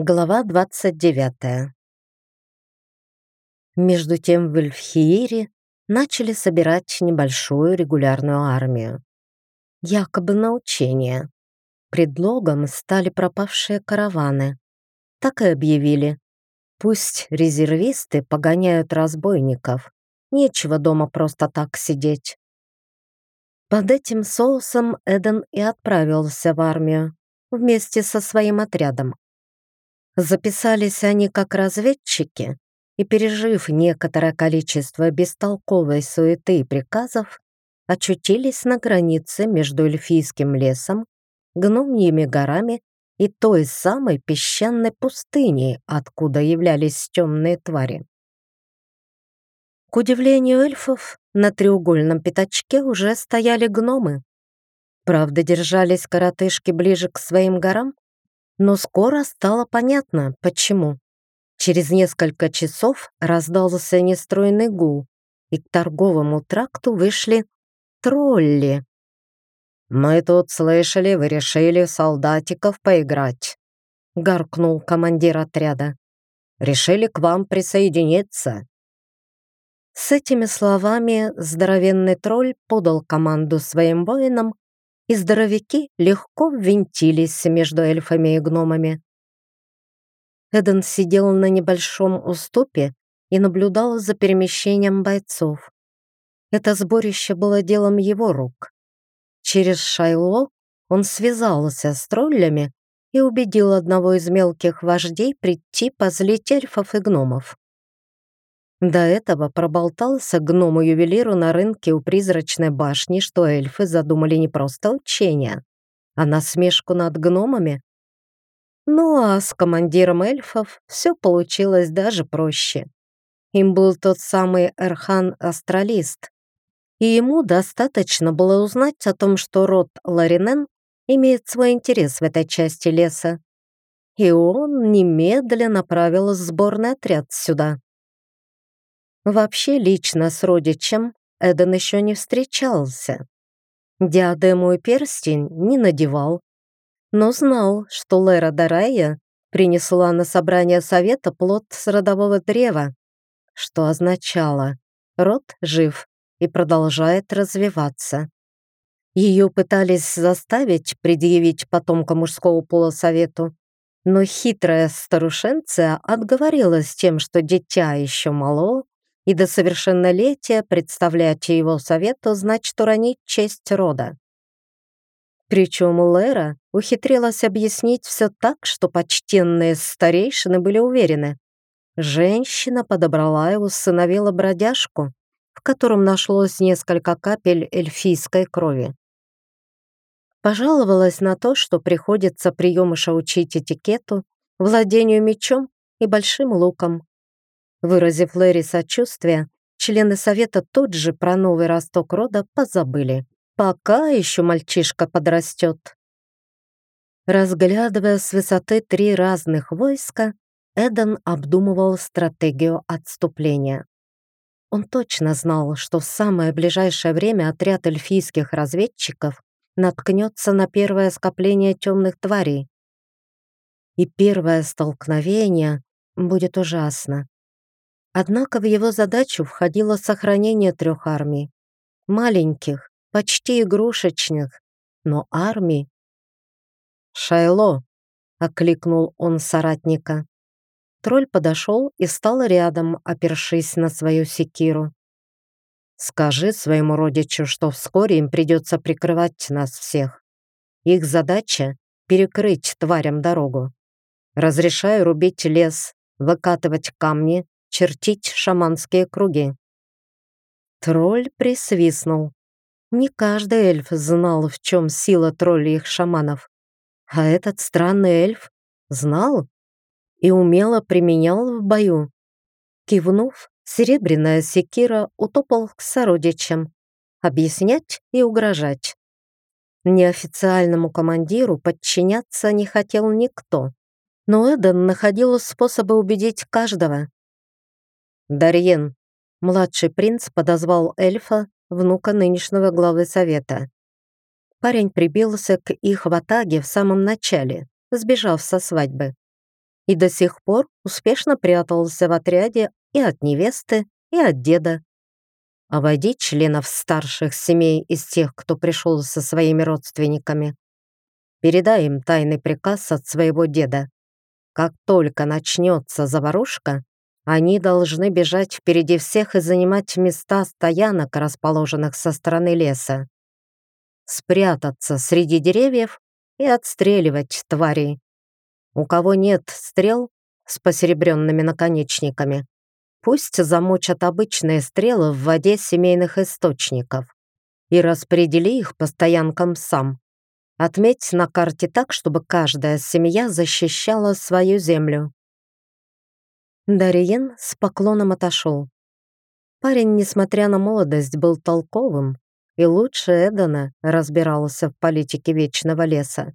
Глава 29. Между тем в Эльфхиире начали собирать небольшую регулярную армию. Якобы на учения. Предлогом стали пропавшие караваны. Так и объявили. Пусть резервисты погоняют разбойников. Нечего дома просто так сидеть. Под этим соусом Эден и отправился в армию вместе со своим отрядом. Записались они как разведчики и, пережив некоторое количество бестолковой суеты и приказов, очутились на границе между эльфийским лесом, гномьими горами и той самой песчаной пустыней, откуда являлись темные твари. К удивлению эльфов, на треугольном пятачке уже стояли гномы. Правда, держались коротышки ближе к своим горам, но скоро стало понятно, почему. Через несколько часов раздался нестройный гул, и к торговому тракту вышли тролли. «Мы тут слышали, вы решили солдатиков поиграть», — гаркнул командир отряда. «Решили к вам присоединиться». С этими словами здоровенный тролль подал команду своим воинам и здоровяки легко ввинтились между эльфами и гномами. Эден сидел на небольшом уступе и наблюдал за перемещением бойцов. Это сборище было делом его рук. Через Шайло он связался с троллями и убедил одного из мелких вождей прийти позлить эльфов и гномов. До этого проболтался гному-ювелиру на рынке у призрачной башни, что эльфы задумали не просто учения, а насмешку над гномами. Ну а с командиром эльфов все получилось даже проще. Им был тот самый Эрхан-астралист, и ему достаточно было узнать о том, что род Ларинен имеет свой интерес в этой части леса. И он немедленно направил сборный отряд сюда. Вообще лично с родичем Эден еще не встречался. Диадему и перстень не надевал, но знал, что Лера Дарая принесла на собрание совета плод с родового древа, что означало «род жив и продолжает развиваться». Ее пытались заставить предъявить потомка мужского пола совету, но хитрая старушенция отговорилась тем, что дитя еще мало и до совершеннолетия представлять его совету значит уронить честь рода. Причем Лера ухитрилась объяснить все так, что почтенные старейшины были уверены. Женщина подобрала и усыновила бродяжку, в котором нашлось несколько капель эльфийской крови. Пожаловалась на то, что приходится приемыша учить этикету, владению мечом и большим луком, Выразив Лэри сочувствие, члены совета тут же про новый росток рода позабыли. Пока еще мальчишка подрастет. Разглядывая с высоты три разных войска, Эден обдумывал стратегию отступления. Он точно знал, что в самое ближайшее время отряд эльфийских разведчиков наткнется на первое скопление темных тварей. И первое столкновение будет ужасно. Однако в его задачу входило сохранение трех армий. Маленьких, почти игрушечных, но армий. «Шайло!» — окликнул он соратника. Тролль подошел и стал рядом, опершись на свою секиру. «Скажи своему родичу, что вскоре им придется прикрывать нас всех. Их задача — перекрыть тварям дорогу. Разрешаю рубить лес, выкатывать камни, чертить шаманские круги. Тролль присвистнул. Не каждый эльф знал, в чем сила троллей шаманов. А этот странный эльф знал и умело применял в бою. Кивнув, серебряная секира утопал к сородичам, объяснять и угрожать. Неофициальному командиру подчиняться не хотел никто, но Эден находил способы убедить каждого. «Дарьен!» Младший принц подозвал эльфа, внука нынешнего главы совета. Парень прибился к их ватаге в самом начале, сбежав со свадьбы. и до сих пор успешно прятался в отряде и от невесты, и от деда. А водить членов старших семей из тех, кто пришел со своими родственниками. Передай им тайный приказ от своего деда. Как только начнется заварушка, они должны бежать впереди всех и занимать места стоянок, расположенных со стороны леса. Спрятаться среди деревьев и отстреливать тварей. У кого нет стрел с посеребренными наконечниками, пусть замочат обычные стрелы в воде семейных источников и распредели их по стоянкам сам. Отметь на карте так, чтобы каждая семья защищала свою землю. Дариен с поклоном отошел. Парень, несмотря на молодость, был толковым и лучше Эдана разбирался в политике Вечного Леса.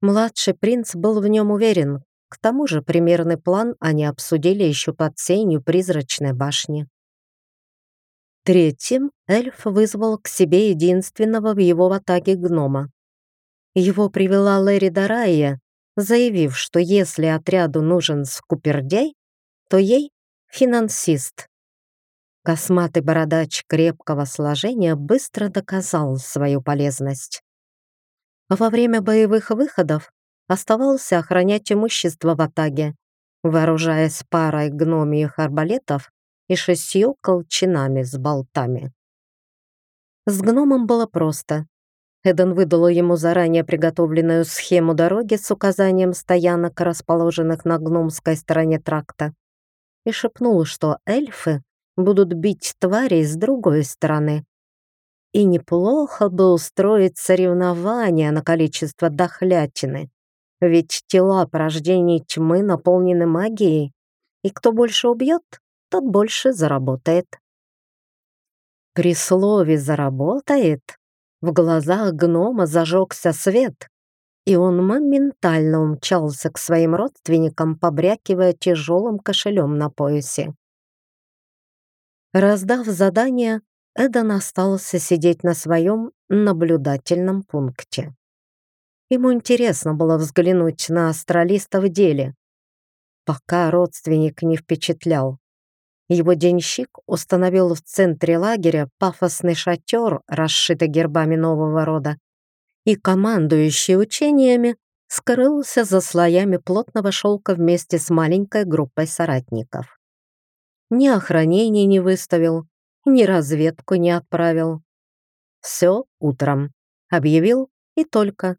Младший принц был в нем уверен, к тому же примерный план они обсудили еще под сенью призрачной башни. Третьим эльф вызвал к себе единственного в его атаке гнома. Его привела Лэри Дарайя, заявив, что если отряду нужен скупердяй, то ей — финансист. Косматый бородач крепкого сложения быстро доказал свою полезность. Во время боевых выходов оставался охранять имущество в Атаге, вооружаясь парой гномиих арбалетов и шестью колчанами с болтами. С гномом было просто. Эден выдала ему заранее приготовленную схему дороги с указанием стоянок, расположенных на гномской стороне тракта, и шепнул, что эльфы будут бить тварей с другой стороны. И неплохо бы устроить соревнования на количество дохлятины, ведь тела порождений тьмы наполнены магией, и кто больше убьет, тот больше заработает. При слове «заработает» В глазах гнома зажегся свет, и он моментально умчался к своим родственникам, побрякивая тяжелым кошелем на поясе. Раздав задание, Эдан остался сидеть на своем наблюдательном пункте. Ему интересно было взглянуть на астралиста в деле, пока родственник не впечатлял. Его денщик установил в центре лагеря пафосный шатер, расшитый гербами нового рода, и командующий учениями скрылся за слоями плотного шелка вместе с маленькой группой соратников. Ни охранения не выставил, ни разведку не отправил. Все утром. Объявил и только.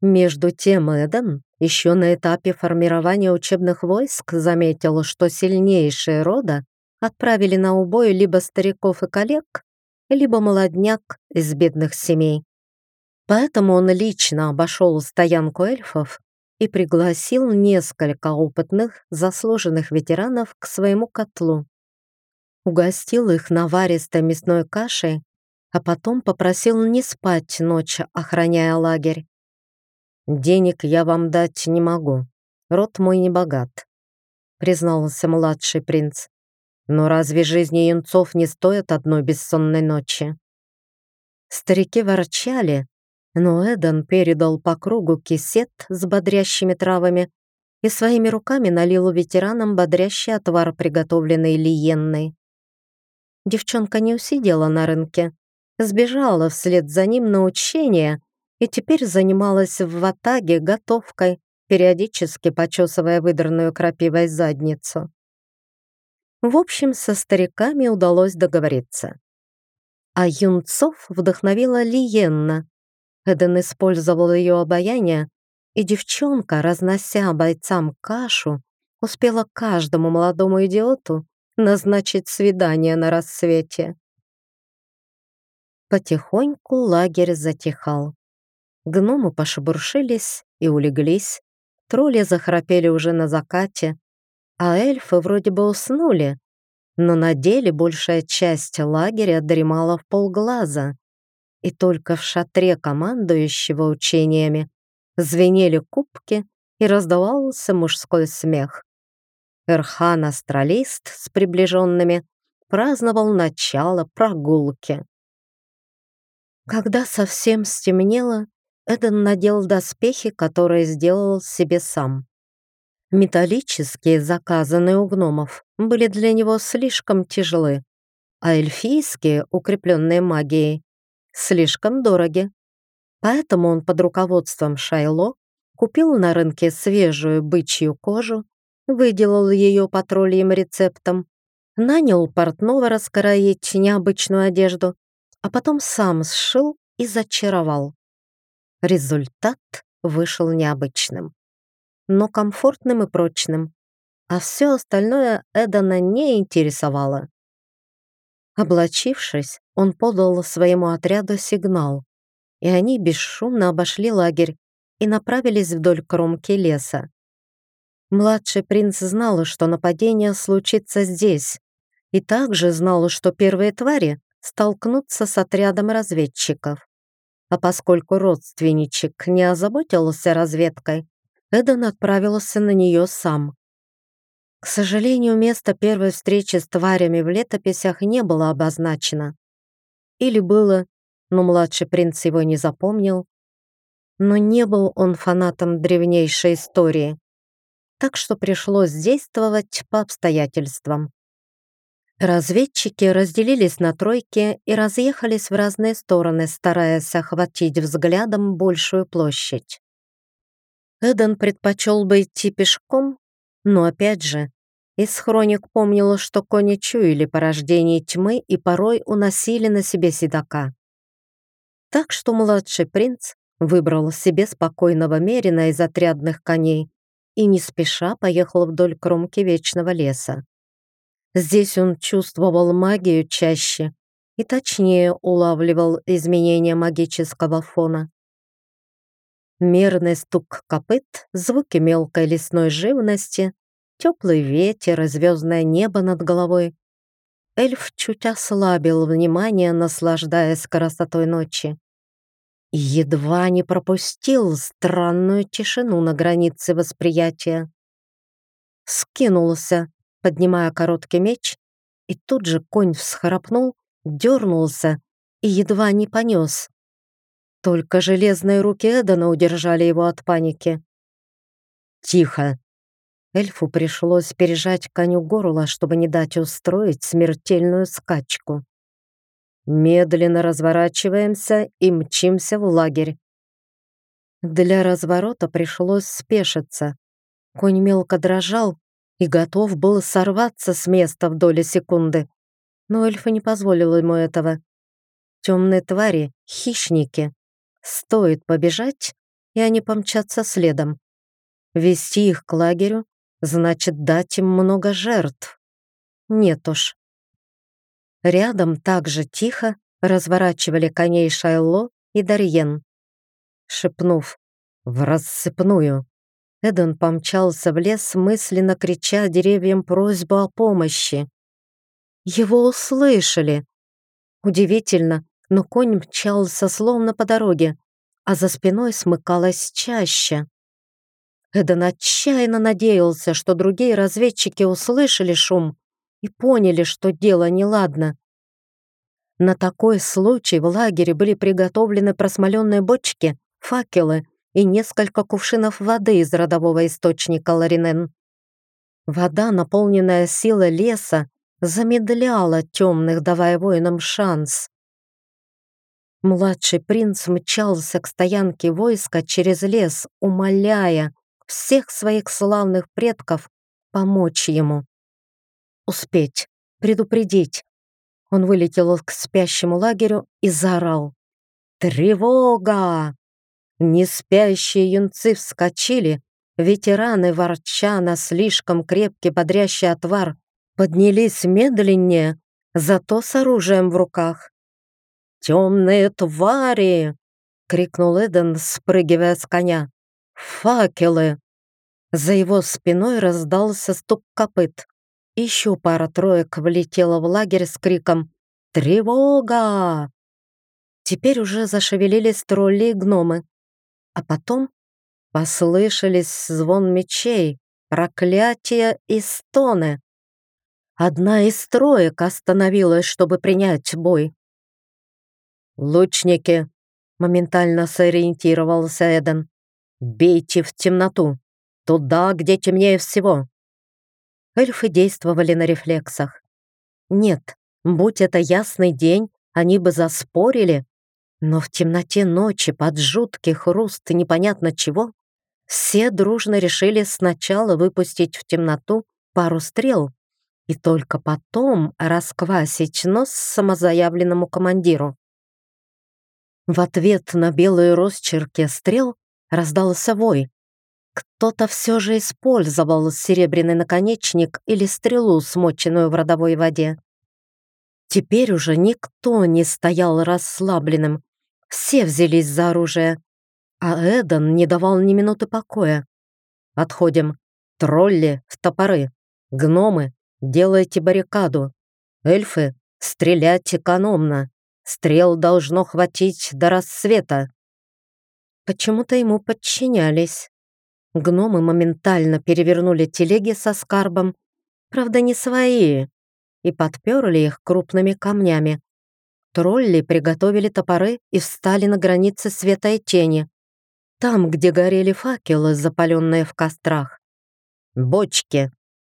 Между тем Эден еще на этапе формирования учебных войск заметил, что сильнейшие рода отправили на убой либо стариков и коллег, либо молодняк из бедных семей. Поэтому он лично обошел стоянку эльфов и пригласил несколько опытных, заслуженных ветеранов к своему котлу. Угостил их наваристой мясной кашей, а потом попросил не спать ночь, охраняя лагерь. «Денег я вам дать не могу. Род мой не богат», — признался младший принц. «Но разве жизни юнцов не стоят одной бессонной ночи?» Старики ворчали, но Эдан передал по кругу кисет с бодрящими травами и своими руками налил ветеранам бодрящий отвар, приготовленный Лиенной. Девчонка не усидела на рынке, сбежала вслед за ним на учение и теперь занималась в ватаге готовкой, периодически почесывая выдранную крапивой задницу. В общем, со стариками удалось договориться. А юнцов вдохновила Лиенна. Эден использовал ее обаяние, и девчонка, разнося бойцам кашу, успела каждому молодому идиоту назначить свидание на рассвете. Потихоньку лагерь затихал. Гномы пошебуршились и улеглись, тролли захрапели уже на закате, а эльфы вроде бы уснули, но на деле большая часть лагеря дремала в полглаза, и только в шатре командующего учениями звенели кубки и раздавался мужской смех. Эрхан-астралист с приближенными праздновал начало прогулки. Когда совсем стемнело, Эден надел доспехи, которые сделал себе сам. Металлические, заказанные у гномов, были для него слишком тяжелы, а эльфийские, укрепленные магией, слишком дороги. Поэтому он под руководством Шайло купил на рынке свежую бычью кожу, выделал ее по тролльим рецептам, нанял портного раскроить необычную одежду, а потом сам сшил и зачаровал. Результат вышел необычным, но комфортным и прочным, а все остальное Эдана не интересовало. Облачившись, он подал своему отряду сигнал, и они бесшумно обошли лагерь и направились вдоль кромки леса. Младший принц знал, что нападение случится здесь, и также знал, что первые твари столкнутся с отрядом разведчиков. А поскольку родственничек не озаботился разведкой, Эден отправился на нее сам. К сожалению, место первой встречи с тварями в летописях не было обозначено. Или было, но младший принц его не запомнил. Но не был он фанатом древнейшей истории, так что пришлось действовать по обстоятельствам. Разведчики разделились на тройки и разъехались в разные стороны, стараясь охватить взглядом большую площадь. Эден предпочел бы идти пешком, но опять же, из хроник помнила, что кони чуяли порождение тьмы и порой уносили на себе седока. Так что младший принц выбрал себе спокойного мерина из отрядных коней и не спеша поехал вдоль кромки вечного леса. Здесь он чувствовал магию чаще и точнее улавливал изменения магического фона. Мерный стук копыт, звуки мелкой лесной живности, теплый ветер и звездное небо над головой. Эльф чуть ослабил внимание, наслаждаясь красотой ночи. И едва не пропустил странную тишину на границе восприятия. Скинулся, поднимая короткий меч, и тут же конь всхрапнул, дернулся и едва не понес. Только железные руки Эдана удержали его от паники. «Тихо!» Эльфу пришлось пережать коню горло, чтобы не дать устроить смертельную скачку. Медленно разворачиваемся и мчимся в лагерь. Для разворота пришлось спешиться. Конь мелко дрожал, и готов был сорваться с места в доли секунды. Но эльфа не позволил ему этого. Темные твари — хищники. Стоит побежать, и они помчатся следом. Вести их к лагерю значит дать им много жертв. Нет уж. Рядом также тихо разворачивали коней Шайло и Дарьен. Шепнув «в рассыпную», Эден помчался в лес, мысленно крича деревьям просьбу о помощи. Его услышали. Удивительно, но конь мчался словно по дороге, а за спиной смыкалась чаще. Эден отчаянно надеялся, что другие разведчики услышали шум и поняли, что дело неладно. На такой случай в лагере были приготовлены просмоленные бочки, факелы и несколько кувшинов воды из родового источника Ларинен. Вода, наполненная силой леса, замедляла темных, давая воинам шанс. Младший принц мчался к стоянке войска через лес, умоляя всех своих славных предков помочь ему. Успеть, предупредить. Он вылетел к спящему лагерю и заорал. «Тревога!» Неспящие юнцы вскочили, ветераны, ворча на слишком крепкий бодрящий отвар, поднялись медленнее, зато с оружием в руках. «Темные твари!» — крикнул Эден, спрыгивая с коня. «Факелы!» За его спиной раздался стук копыт. Еще пара троек влетела в лагерь с криком «Тревога!». Теперь уже зашевелились тролли и гномы, а потом послышались звон мечей, проклятия и стоны. Одна из троек остановилась, чтобы принять бой. «Лучники!» — моментально сориентировался Эден. «Бейте в темноту! Туда, где темнее всего!» Эльфы действовали на рефлексах. Нет, будь это ясный день, они бы заспорили, но в темноте ночи под жуткий хруст непонятно чего все дружно решили сначала выпустить в темноту пару стрел и только потом расквасить нос самозаявленному командиру. В ответ на белые росчерки стрел раздался вой. Кто-то все же использовал серебряный наконечник или стрелу, смоченную в родовой воде. Теперь уже никто не стоял расслабленным. Все взялись за оружие. А Эден не давал ни минуты покоя. Отходим. Тролли в топоры. Гномы, делайте баррикаду. Эльфы, стрелять экономно. Стрел должно хватить до рассвета. Почему-то ему подчинялись. Гномы моментально перевернули телеги со скарбом, правда не свои, и подперли их крупными камнями. Тролли приготовили топоры и встали на границе света и тени. Там, где горели факелы, запаленные в кострах. Бочки.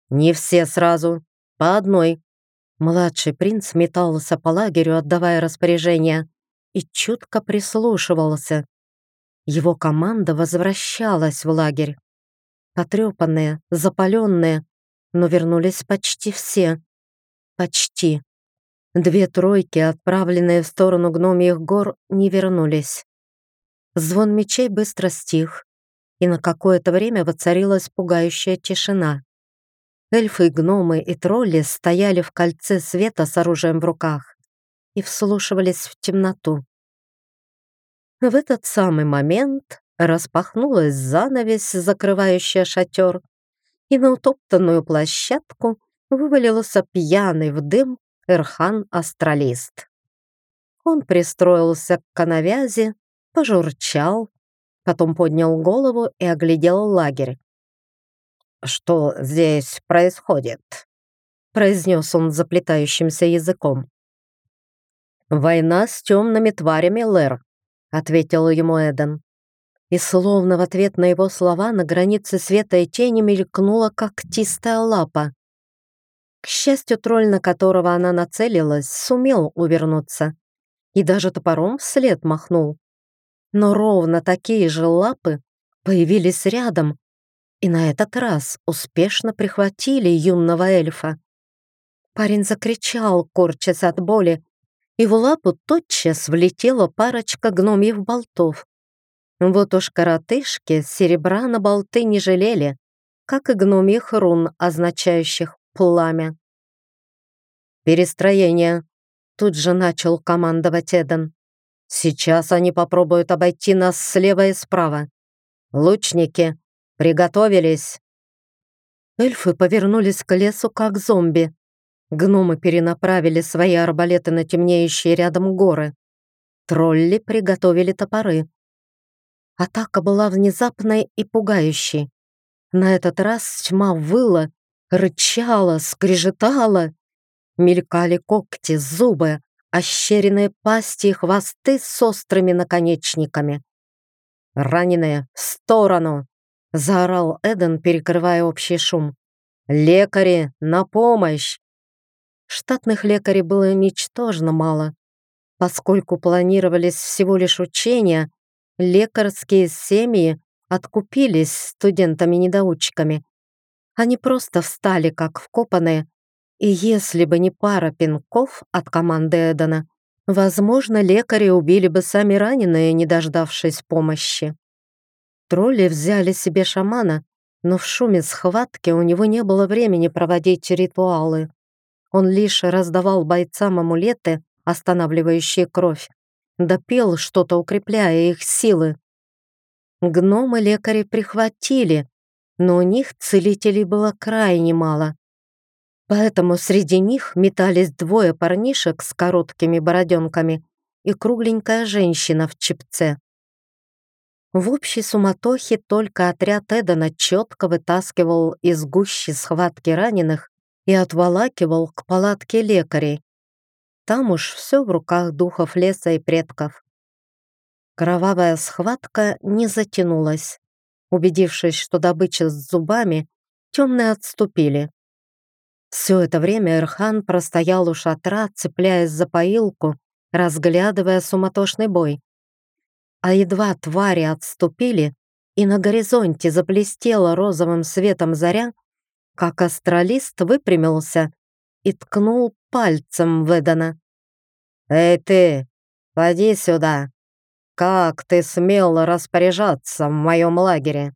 Не все сразу. По одной. Младший принц метался по лагерю, отдавая распоряжения, и чутко прислушивался. Его команда возвращалась в лагерь. Потрепанные, запаленные, но вернулись почти все. Почти. Две тройки, отправленные в сторону гномьих гор, не вернулись. Звон мечей быстро стих, и на какое-то время воцарилась пугающая тишина. Эльфы, гномы и тролли стояли в кольце света с оружием в руках и вслушивались в темноту. В этот самый момент распахнулась занавесь, закрывающая шатер, и на утоптанную площадку вывалился пьяный в дым Эрхан-астралист. Он пристроился к канавязи пожурчал, потом поднял голову и оглядел лагерь. «Что здесь происходит?» произнес он заплетающимся языком. «Война с темными тварями, Лэр», ответил ему Эден. И словно в ответ на его слова на границе света и тени мелькнула когтистая лапа. К счастью, тролль, на которого она нацелилась, сумел увернуться и даже топором вслед махнул. Но ровно такие же лапы появились рядом и на этот раз успешно прихватили юного эльфа. Парень закричал, корчась от боли, и в лапу тотчас влетела парочка гномьев болтов. Вот уж коротышки серебра на болты не жалели, как и гномьих рун, означающих пламя. «Перестроение», — тут же начал командовать Эден. Сейчас они попробуют обойти нас слева и справа. Лучники, приготовились!» Эльфы повернулись к лесу, как зомби. Гномы перенаправили свои арбалеты на темнеющие рядом горы. Тролли приготовили топоры. Атака была внезапной и пугающей. На этот раз тьма выла, рычала, скрежетала. Мелькали когти, зубы, ощеренные пасти и хвосты с острыми наконечниками. «Раненые, в сторону!» — заорал Эден, перекрывая общий шум. «Лекари, на помощь!» Штатных лекарей было ничтожно мало. Поскольку планировались всего лишь учения, лекарские семьи откупились студентами-недоучками. Они просто встали как вкопанные и если бы не пара пинков от команды Эдена, возможно, лекари убили бы сами раненые, не дождавшись помощи. Тролли взяли себе шамана, но в шуме схватки у него не было времени проводить ритуалы. Он лишь раздавал бойцам амулеты, останавливающие кровь, допел что-то, укрепляя их силы. Гномы лекари прихватили, но у них целителей было крайне мало. Поэтому среди них метались двое парнишек с короткими бороденками и кругленькая женщина в чепце. В общей суматохе только отряд Эдена четко вытаскивал из гущи схватки раненых и отволакивал к палатке лекарей. Там уж все в руках духов леса и предков. Кровавая схватка не затянулась. Убедившись, что добыча с зубами, темные отступили. Все это время Эрхан простоял у шатра, цепляясь за поилку, разглядывая суматошный бой. А едва твари отступили, и на горизонте заблестела розовым светом заря, как астралист выпрямился и ткнул пальцем в Эдана. «Эй ты, поди сюда! Как ты смел распоряжаться в моем лагере?»